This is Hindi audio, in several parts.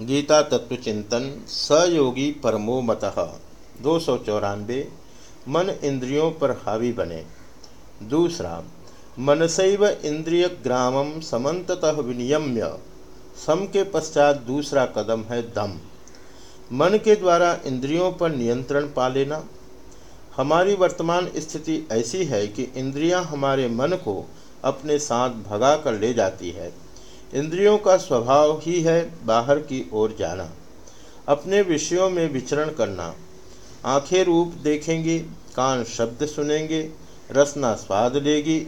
गीता तत्व चिंतन सयोगी परमो मत। दो सौ चौरानवे, मन इंद्रियों पर हावी बने। दूसरा, मनसैव इंद्रिय ग्रामम समन्ततः विनियम्य। सम के पश्चात दूसरा कदम है दम। मन के द्वारा इंद्रियों पर नियंत्रण पा लेना। हमारी वर्तमान स्थिति ऐसी है कि इंद्रियाँ हमारे मन को अपने साथ भगा कर ले जाती है। इंद्रियों का स्वभाव ही है बाहर की ओर जाना। अपने विषयों में विचरण करना। आँखें रूप देखेंगी, कान शब्द सुनेंगे, रसना स्वाद लेगी,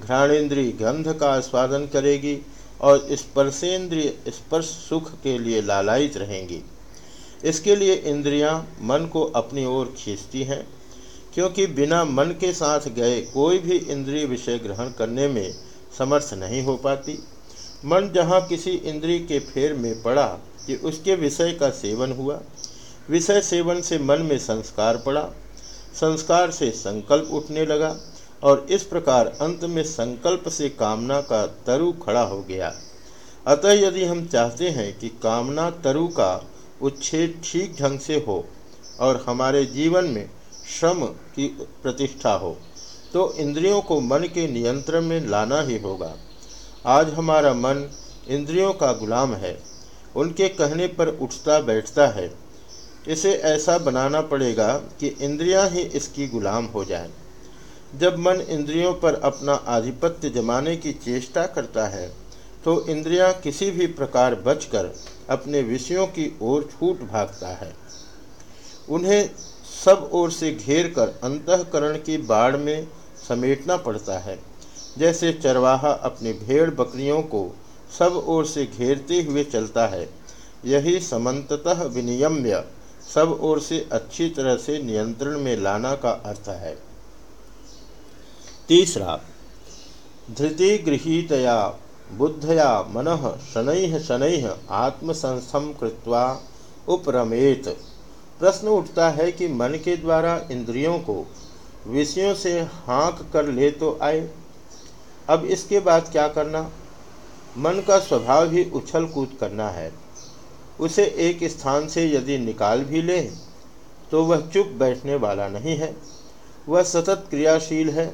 घ्राणेन्द्रीय गंध का आस्वादन करेगी और स्पर्शेंद्रिय स्पर्श सुख के लिए लालायित रहेंगी। इसके लिए इंद्रियाँ मन को अपनी ओर खींचती हैं, क्योंकि बिना मन के साथ गए कोई भी इंद्रिय विषय ग्रहण करने में समर्थ नहीं हो पाती। मन जहाँ किसी इंद्रिय के फेर में पड़ा कि उसके विषय का सेवन हुआ। विषय सेवन से मन में संस्कार पड़ा। संस्कार से संकल्प उठने लगा और इस प्रकार अंत में संकल्प से कामना का तरु खड़ा हो गया। अतः यदि हम चाहते हैं कि कामना तरु का उच्छेद ठीक ढंग से हो और हमारे जीवन में श्रम की प्रतिष्ठा हो तो इंद्रियों को मन के नियंत्रण में लाना ही होगा। आज हमारा मन इंद्रियों का गुलाम है, उनके कहने पर उठता बैठता है। इसे ऐसा बनाना पड़ेगा कि इंद्रियाँ ही इसकी गुलाम हो जाएँ। जब मन इंद्रियों पर अपना आधिपत्य जमाने की चेष्टा करता है तो इंद्रियाँ किसी भी प्रकार बचकर अपने विषयों की ओर छूट भागता है। उन्हें सब ओर से घेर कर अंतकरण की बाढ़ में समेटना पड़ता है। जैसे चरवाहा अपनी भेड़ बकरियों को सब ओर से घेरते हुए चलता है, यही समन्ततः विनियम्य सब ओर से अच्छी तरह से नियंत्रण में लाना का अर्थ है। तीसरा धृति गृहीतया बुद्धया मन शनै शनै आत्मसंस्थम कृत्वा उपरमेत। प्रश्न उठता है कि मन के द्वारा इंद्रियों को विषयों से हाँक कर ले तो आए अब इसके बाद क्या करना? मन का स्वभाव ही उछल कूद करना है। उसे एक स्थान से यदि निकाल भी ले तो वह चुप बैठने वाला नहीं है। वह सतत क्रियाशील है।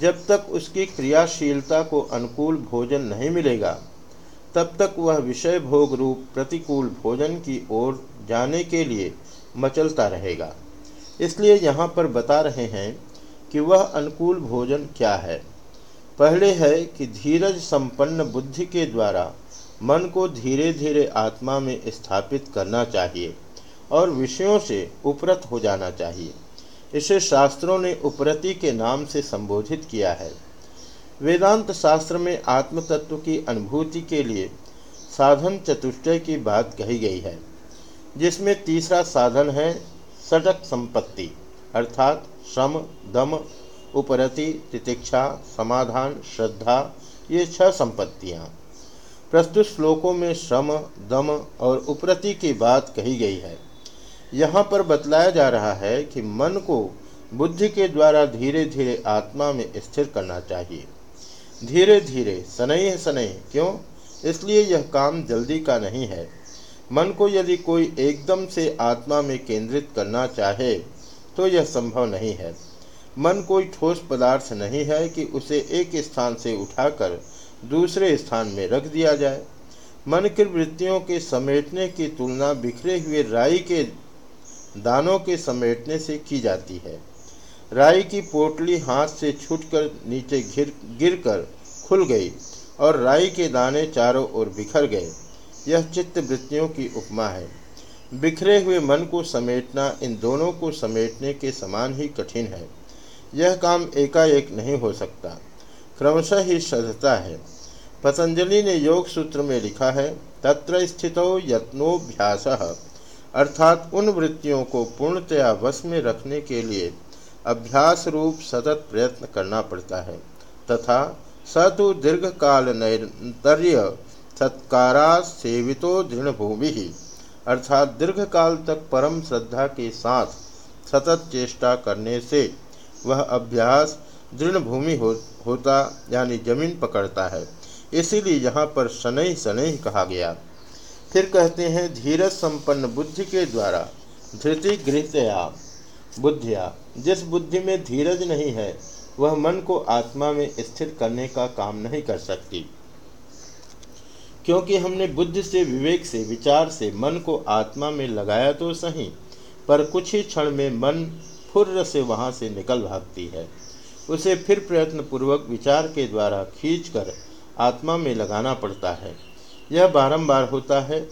जब तक उसकी क्रियाशीलता को अनुकूल भोजन नहीं मिलेगा, तब तक वह विषय भोग रूप प्रतिकूल भोजन की ओर जाने के लिए मचलता रहेगा। इसलिए यहाँ पर बता रहे हैं कि वह अनुकूल भोजन क्या है। पहले है कि धीरज संपन्न बुद्धि के द्वारा मन को धीरे धीरे आत्मा में स्थापित करना चाहिए और विषयों से उपरत हो जाना चाहिए। इसे शास्त्रों ने उपरति के नाम से संबोधित किया है। वेदांत शास्त्र में आत्म तत्व की अनुभूति के लिए साधन चतुष्टय की बात कही गई है, जिसमें तीसरा साधन है सटक संपत्ति, अर्थात श्रम, दम उपरति, तितिक्षा, समाधान, श्रद्धा, ये छह संपत्तियाँ। प्रस्तुत श्लोकों में श्रम, दम और उपरति की बात कही गई है। यहाँ पर बतलाया जा रहा है कि मन को बुद्धि के द्वारा धीरे धीरे आत्मा में स्थिर करना चाहिए। धीरे धीरे सनह सनह क्यों? इसलिए यह काम जल्दी का नहीं है। मन को यदि कोई एकदम से आत्मा में केंद्रित करना चाहे तो यह संभव नहीं है। मन कोई ठोस पदार्थ नहीं है कि उसे एक स्थान से उठाकर दूसरे स्थान में रख दिया जाए। मन की वृत्तियों के समेटने की तुलना बिखरे हुए राई के दानों के समेटने से की जाती है। राई की पोटली हाथ से छूटकर नीचे घिर गिर गिरकर खुल गई और राई के दाने चारों ओर बिखर गए। यह चित्त वृत्तियों की उपमा है। बिखरे हुए मन को समेटना इन दोनों को समेटने के समान ही कठिन है। यह काम एकाएक नहीं हो सकता। क्रमशः ही सधता है। पतंजलि ने योग सूत्र में लिखा है, तत्र स्थितो यत्नोभ्यास। अर्थात उन वृत्तियों को पूर्णतया वश में रखने के लिए अभ्यास रूप सतत प्रयत्न करना पड़ता है, तथा स तो दीर्घ काल नैतर्य सत्कारा सेवितो दृढ़ भूमि ही अर्थात दीर्घ काल तक परम श्रद्धा के साथ सतत चेष्टा करने से वह अभ्यास दृढ़ भूमि हो, होता यानी ज़मीन पकड़ता है। इसीलिए यहाँ पर शनै शनै कहा गया। फिर कहते हैं धीरज संपन्न बुद्धि के द्वारा धृति गृहतया। बुद्धिया जिस बुद्धि में धीरज नहीं है वह मन को आत्मा में स्थिर करने का काम नहीं कर सकती। क्योंकि हमने बुद्धि से विवेक से विचार से मन को आत्मा में लगाया तो सही पर कुछ ही क्षण में मन फुर्र से वहाँ से निकल भागती है। उसे फिर प्रयत्न पूर्वक विचार के द्वारा खींचकर आत्मा में लगाना पड़ता है। यह बारंबार होता है,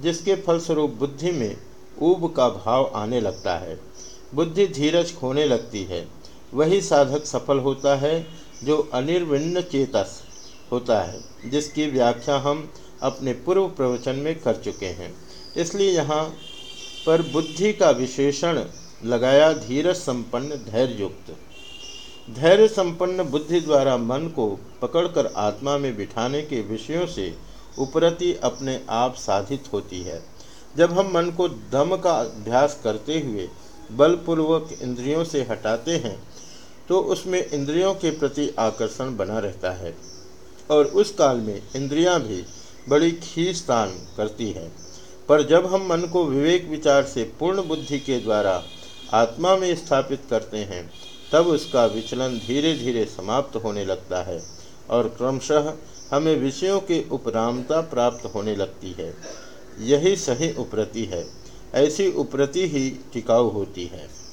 जिसके फलस्वरूप बुद्धि में ऊब का भाव आने लगता है। बुद्धि धीरज खोने लगती है। वही साधक सफल होता है, जो अनिर्विण्ण चेतस होता है, जिसकी व्याख्या हम अपने पूर्व प्रवचन में कर चुके हैं। इसलिए यहाँ पर बुद्धि का विशेषण लगाया धीरज संपन्न धैर्युक्त। धैर्य संपन्न बुद्धि द्वारा मन को पकड़कर आत्मा में बिठाने के विषयों से उपरति अपने आप साधित होती है। जब हम मन को दम का अभ्यास करते हुए बलपूर्वक इंद्रियों से हटाते हैं तो उसमें इंद्रियों के प्रति आकर्षण बना रहता है और उस काल में इंद्रियाँ भी बड़ी खींचतान करती है। पर जब हम मन को विवेक विचार से पूर्ण बुद्धि के द्वारा आत्मा में स्थापित करते हैं, तब उसका विचलन धीरे धीरे समाप्त होने लगता है और क्रमशः हमें विषयों के उपरामता प्राप्त होने लगती है। यही सही उपरति है, ऐसी उपरति ही टिकाऊ होती है।